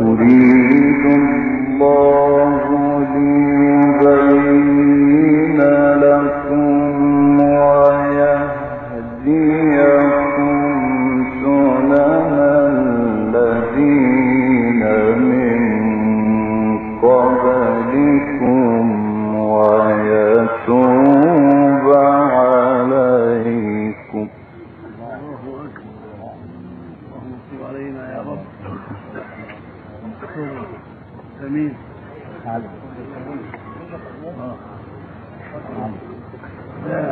أريد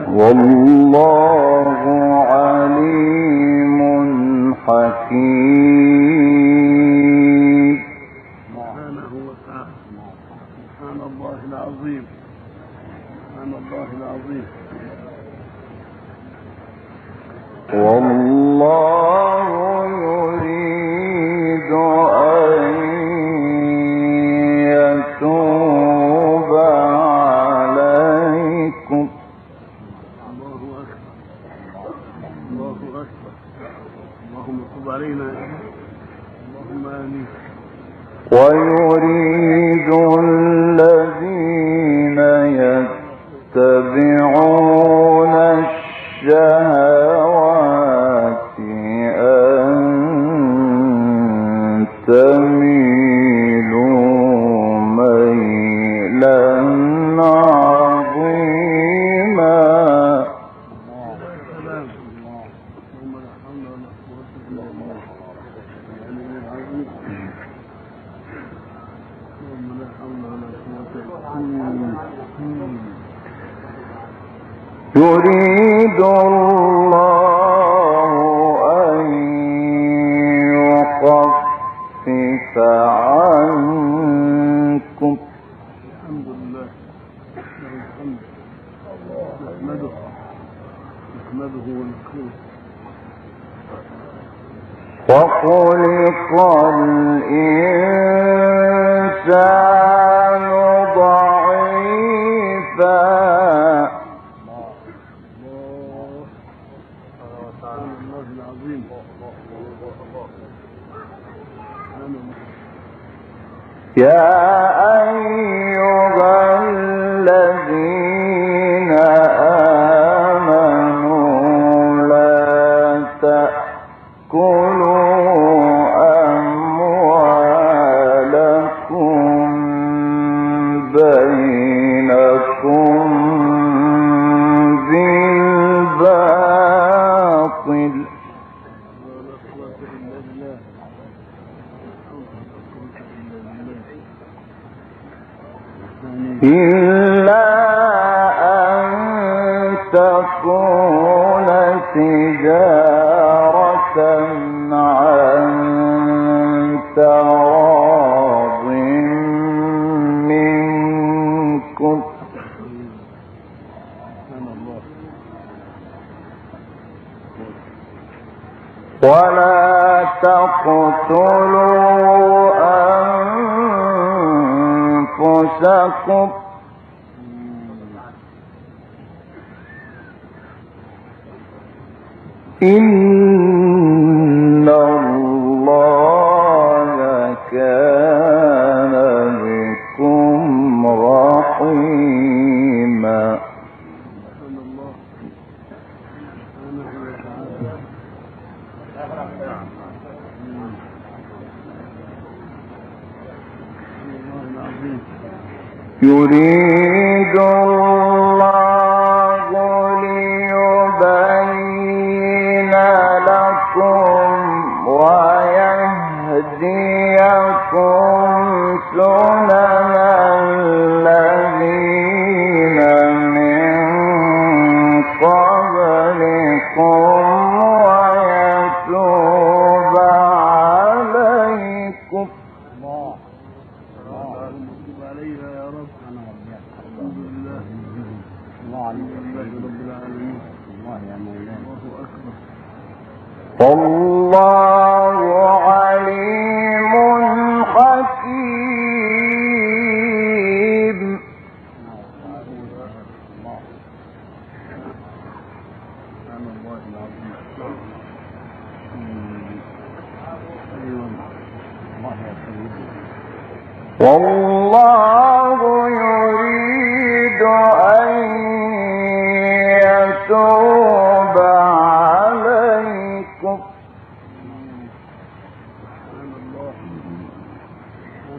والله عليم حكيم. سبحانه وتعالى. سبحان الله العظيم. سبحان الله العظيم. نحمده نحمده ونكرمه وخلق الإنسان ضعيفا يا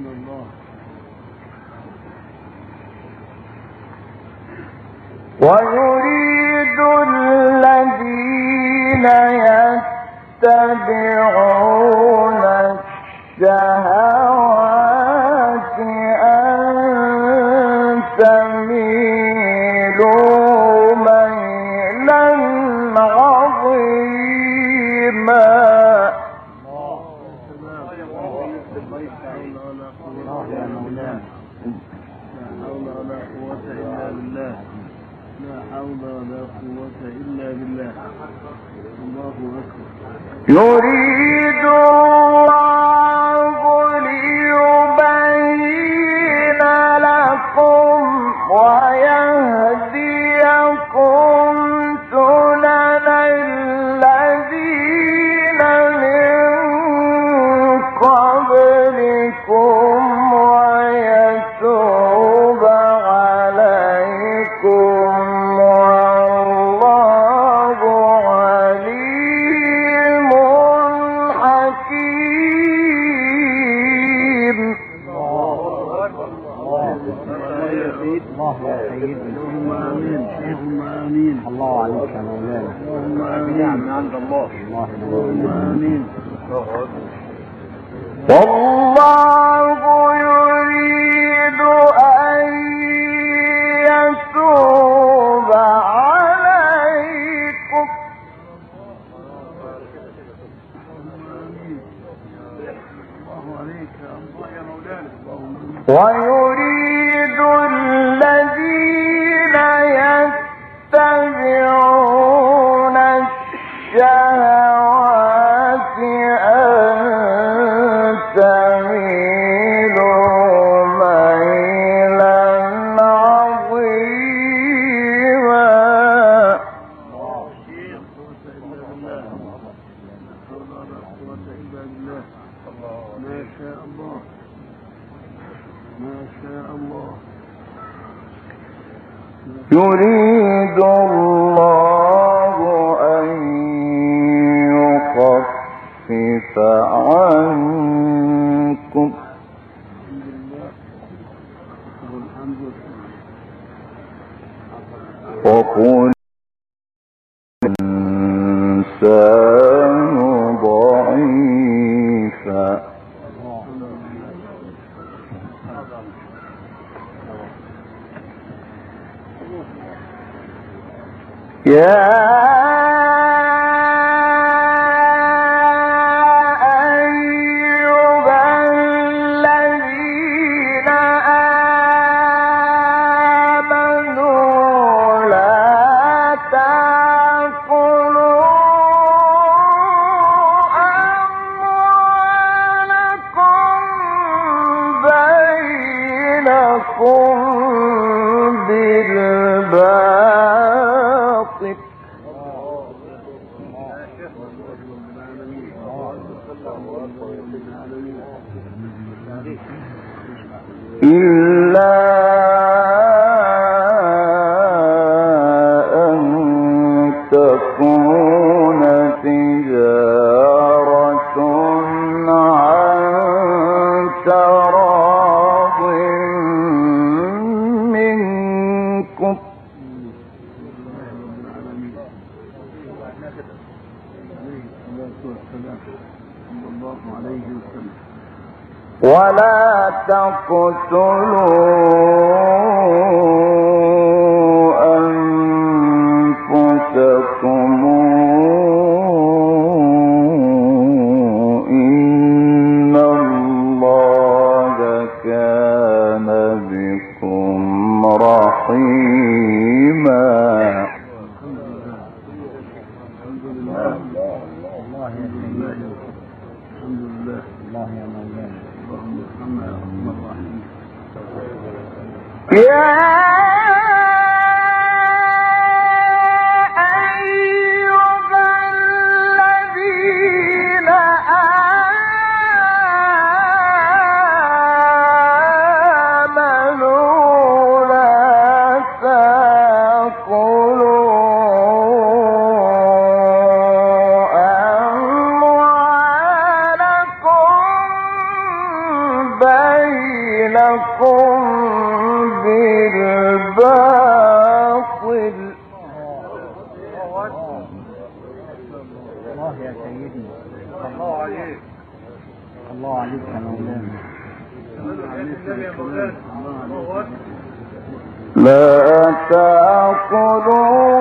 سبحان الله. ويريد الذين يتبعون الشهوات يريد تقتلون لا تأخذوا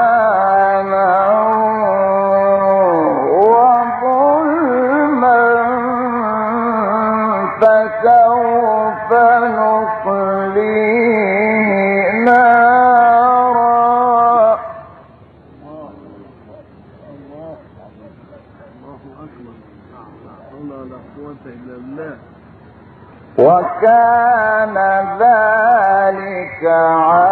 عَالِمٌ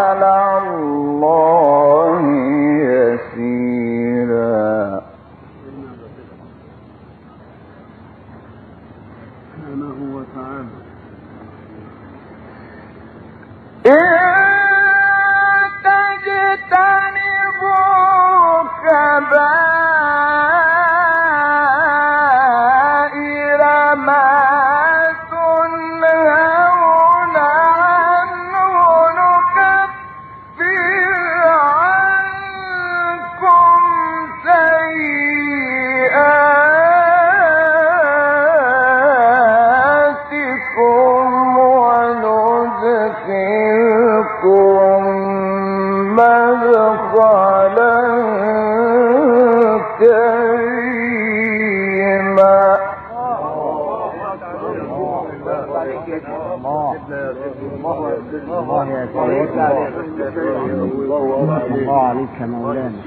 الله عليك يا مولانا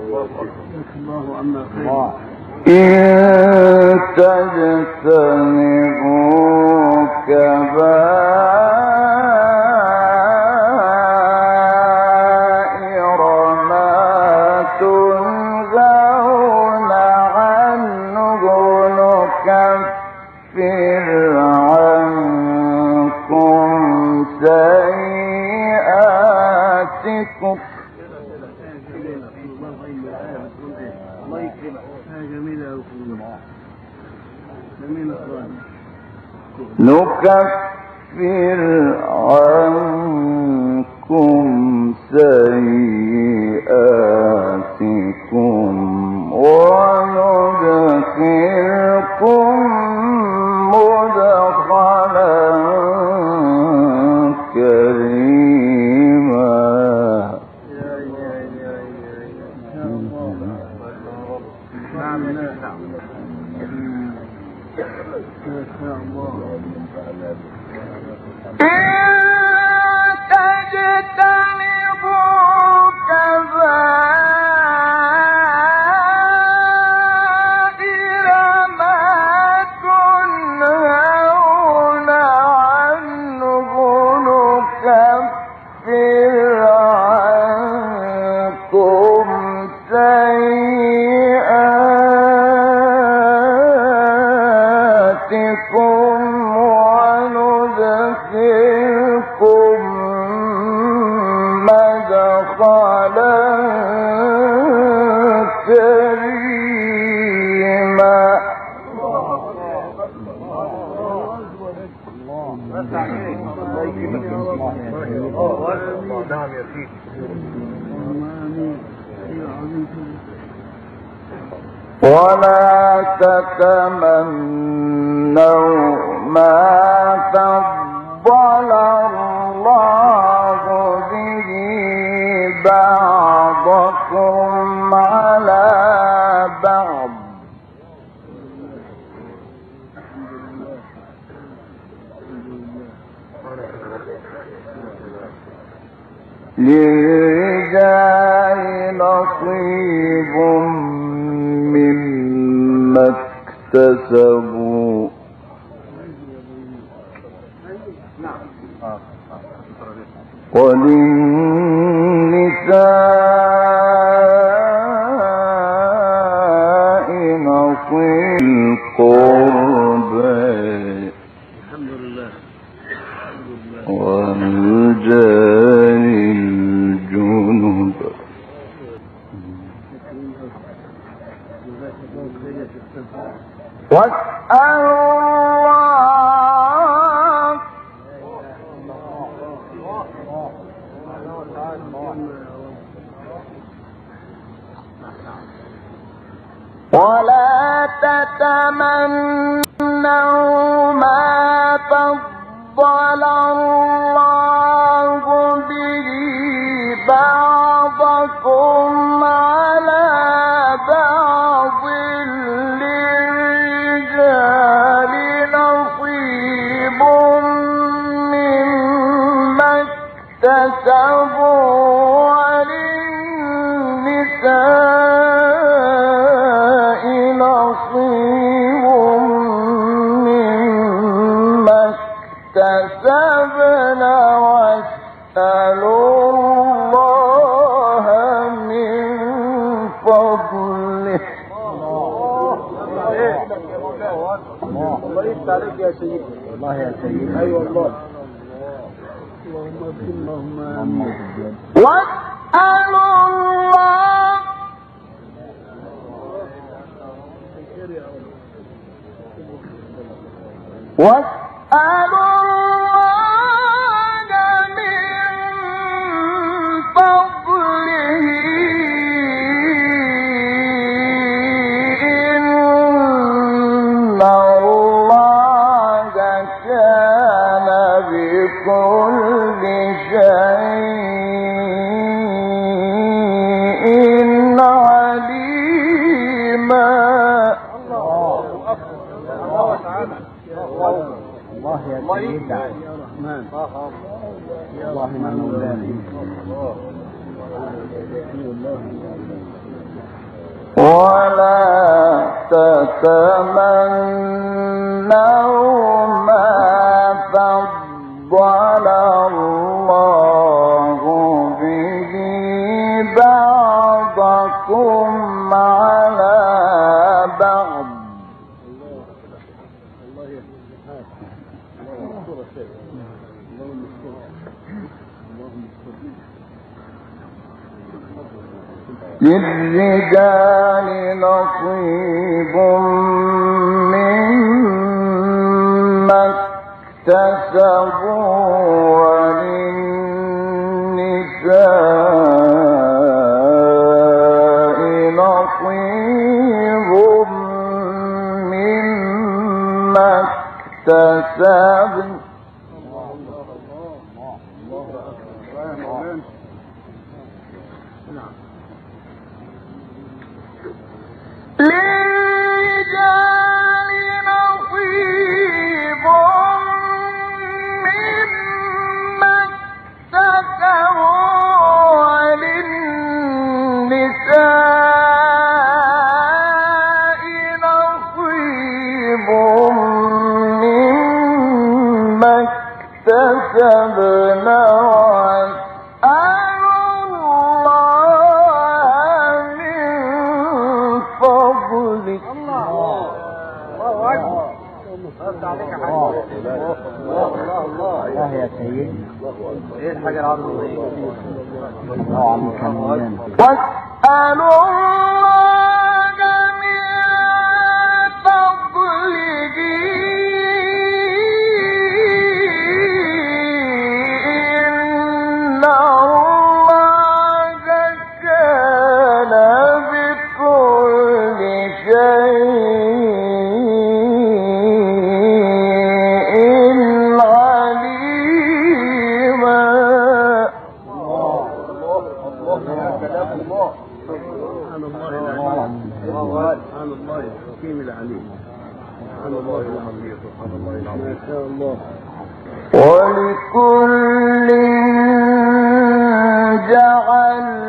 الله. أما إن تجتنب نكفر عنكم سيئاتكم. سيئاتكم وللنساء واسألوا للرجال نصيب مما اكتسبوا وللنساء نصيب مما اكتسبوا. Ah! إيه الحاجة العظيمه دي؟ واسالوا جعل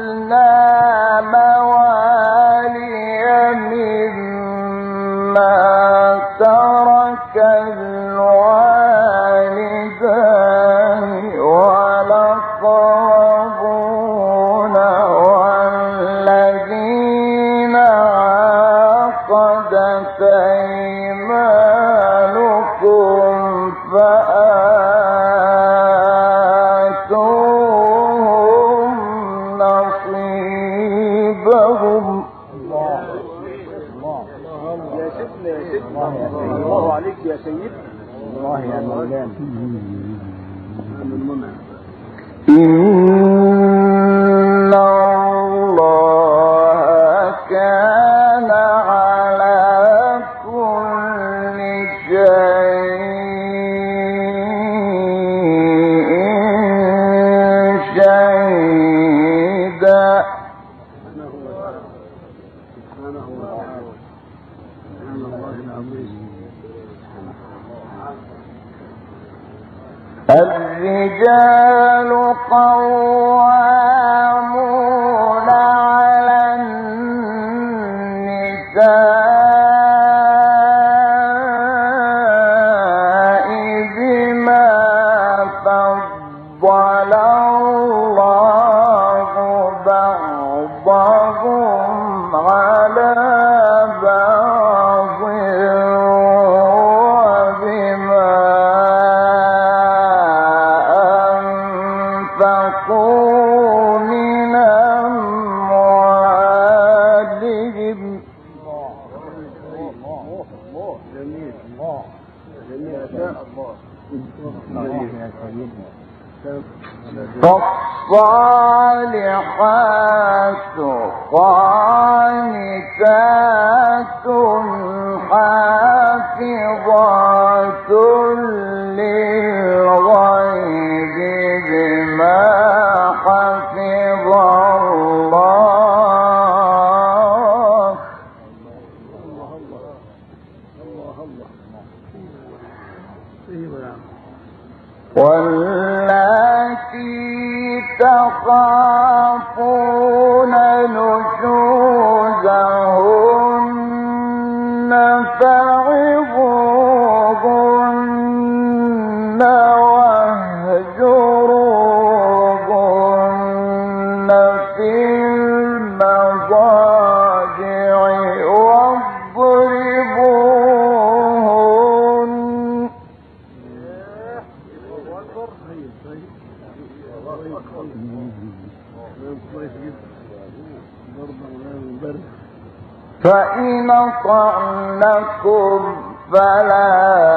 على بعض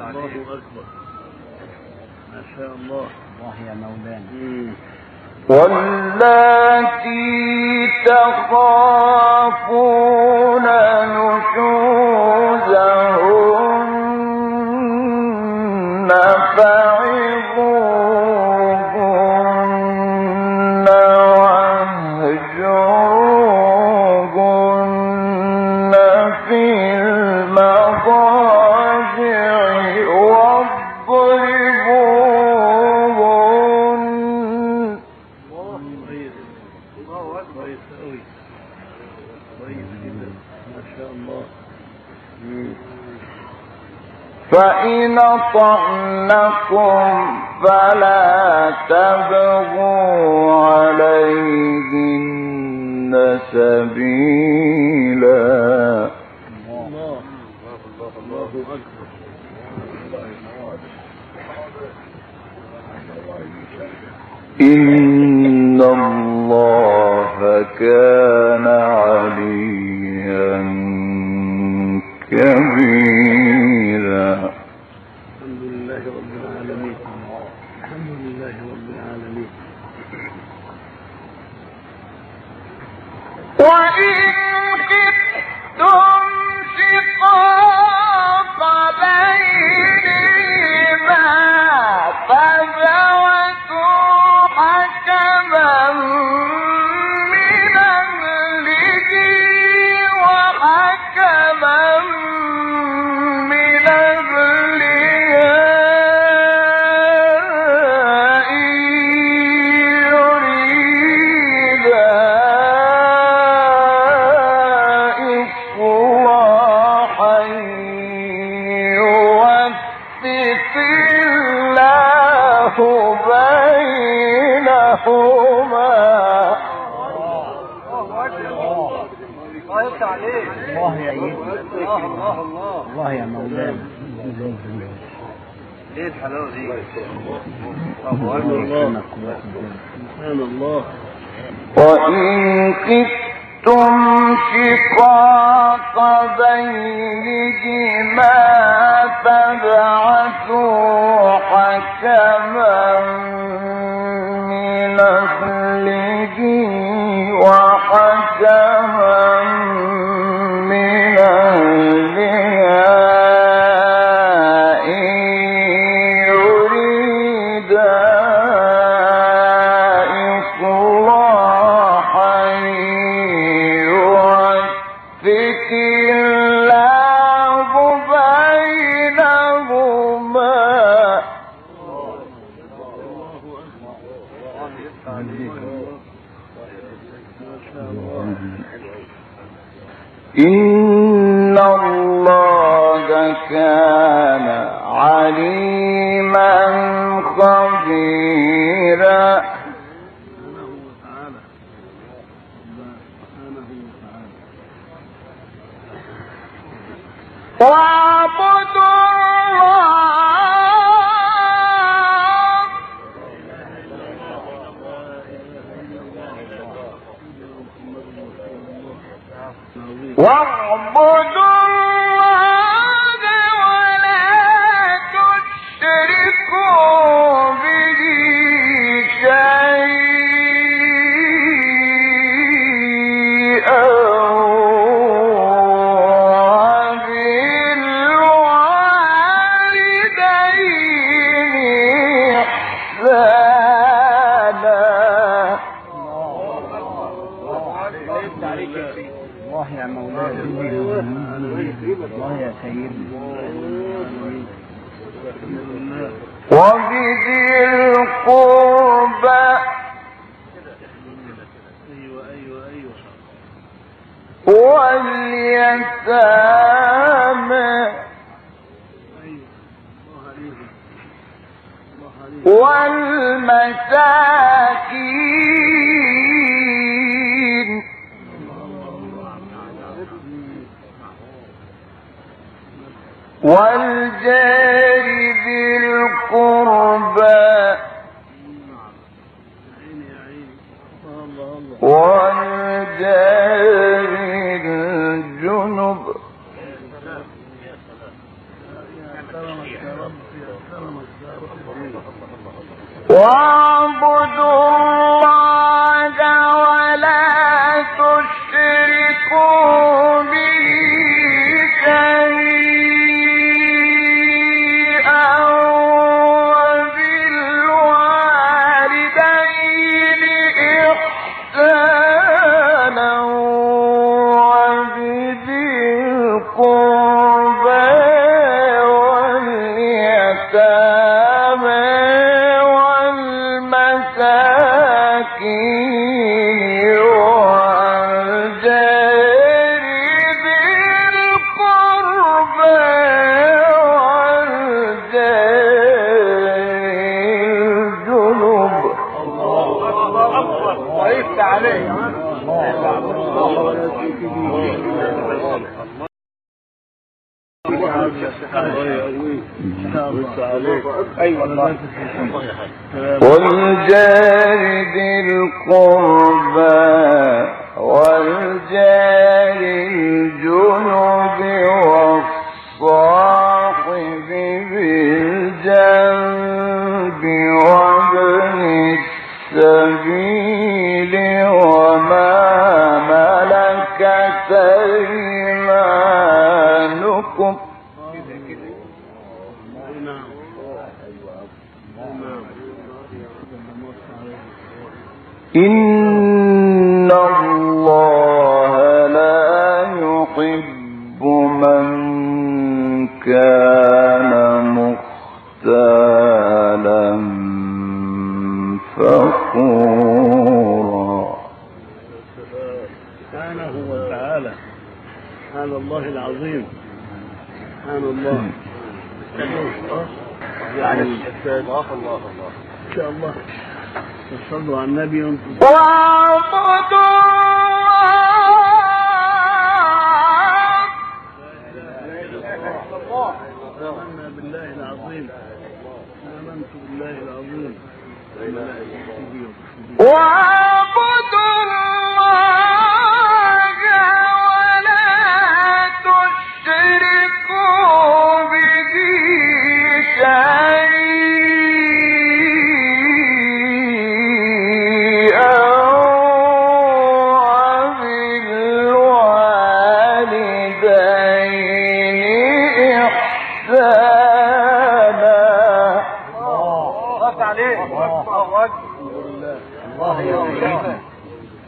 الله أكبر. ما شاء الله. الله يا مولانا. واللاتي تخافون نشوزهن ربكم فلا تبغوا عليهن سبيلا. إن إن الله كان عليم والجار ذي القربى والجار الجنب. وعلى إِذَا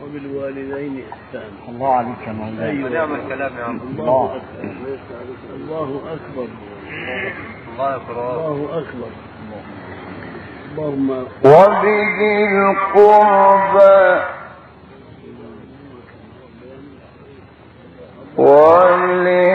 وبالوالدين إحسانا الله عليك يا مولانا. أيوة. نعم الكلام يا عم الله. أكبر الله أكبر. الله يقرأ الله أكبر. اللهم وبذي القربى واليتامى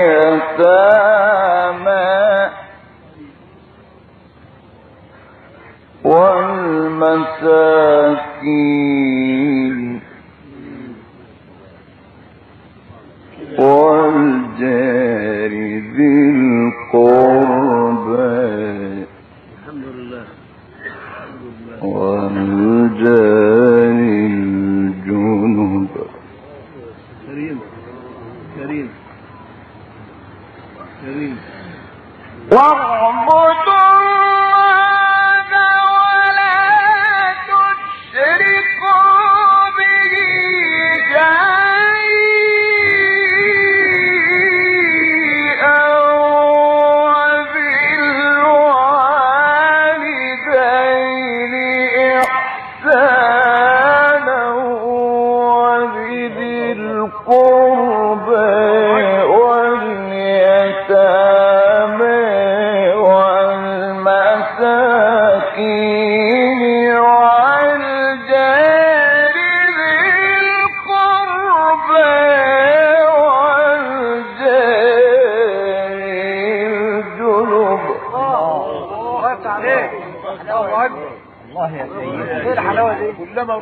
كلما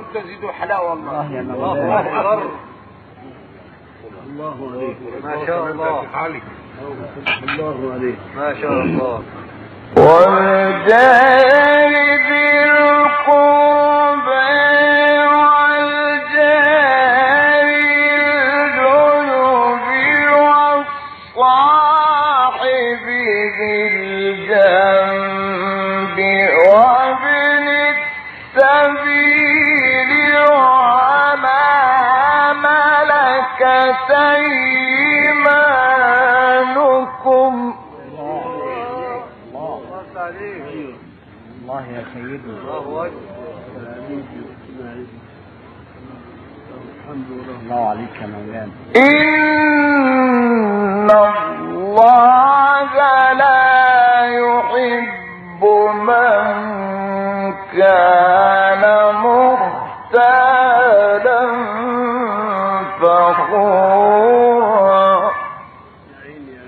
حلاوه والله. الله يا مولانا الله عليك. ما شاء الله. الله عليك. ما شاء الله. والجار إن الله لا يحب من كان مختالا فخورا يا عيني يا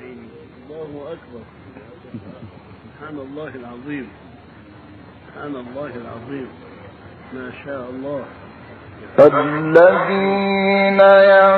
عيني الله أكبر سبحان الله العظيم. سبحان الله العظيم. ما شاء الله. الذين يبخلون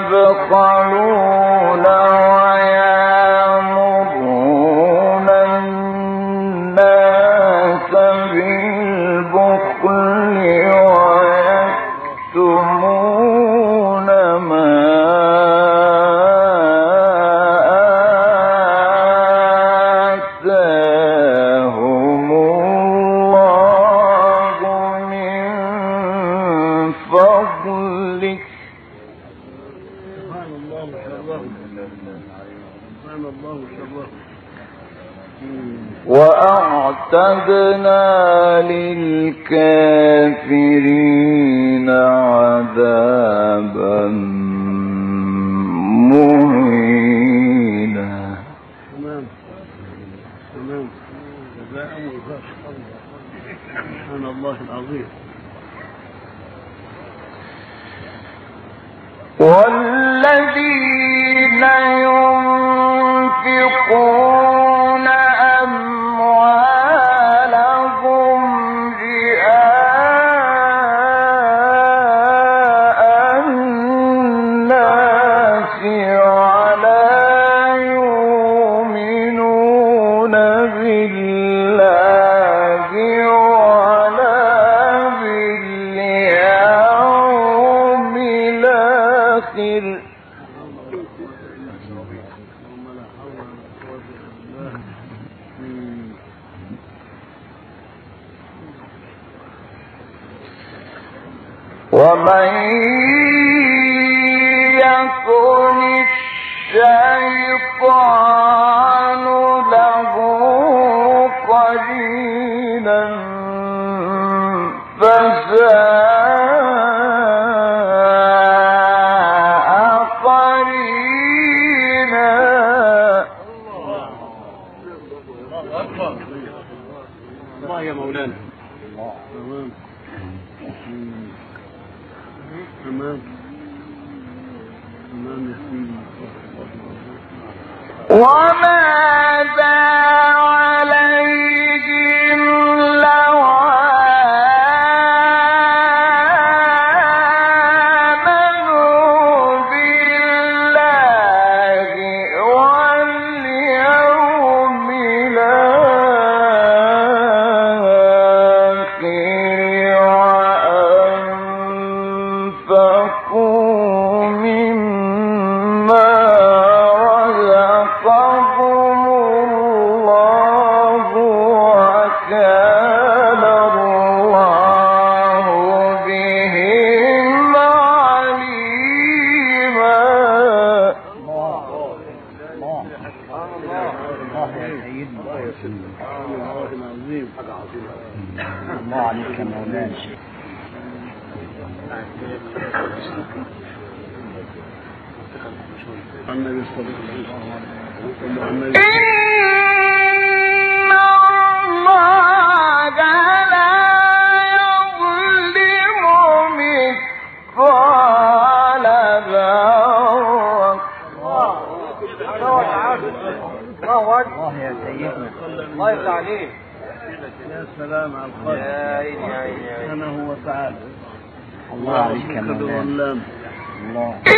ومن الله الله عليك يا سلام على القلب يا عيني يا عيني سبحانه وتعالى الله. عليك الله.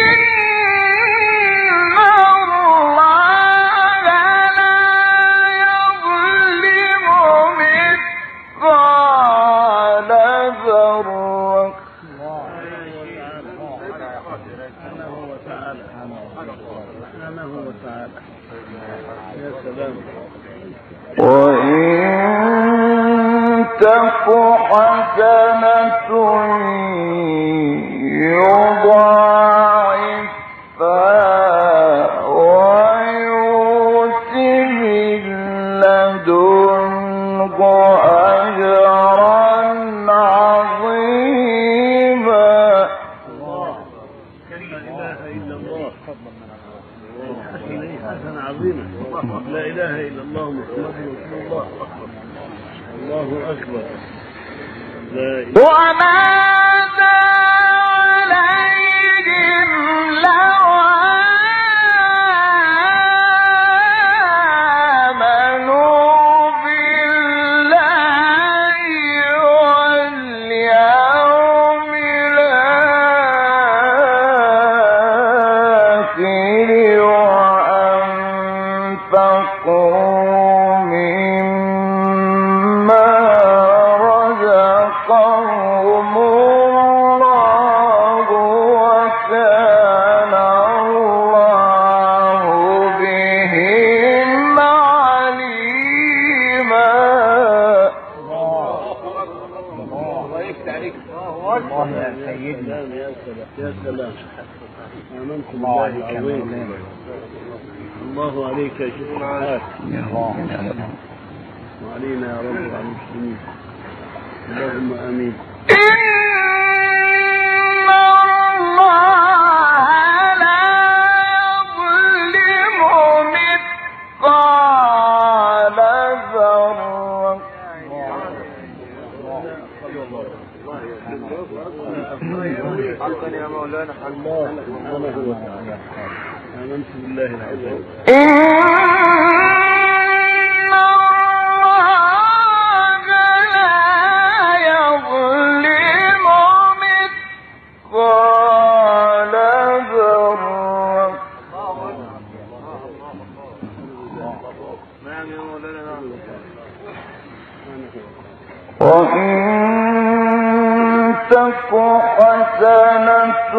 تك حسنة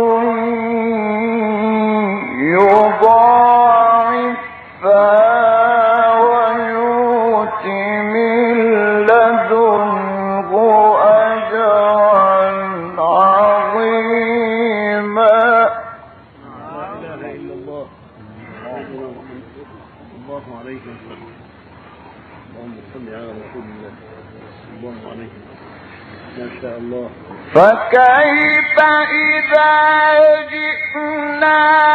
يضاعف فكيف إذا جئنا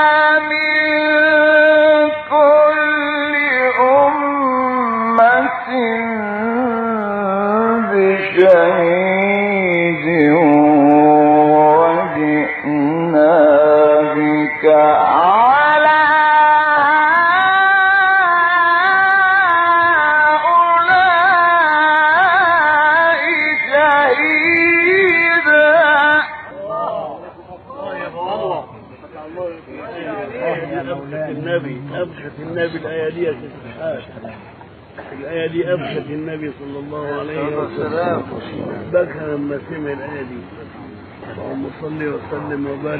मोबाइल